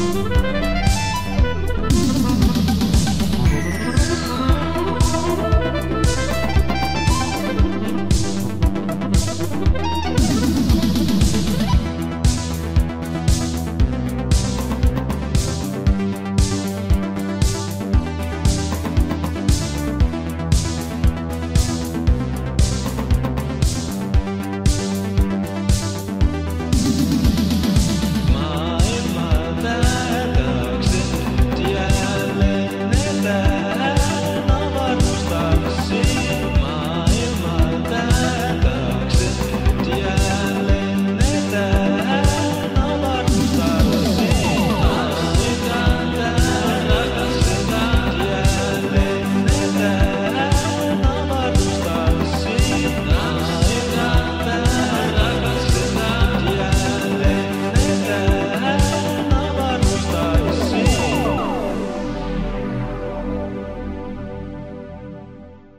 Peace.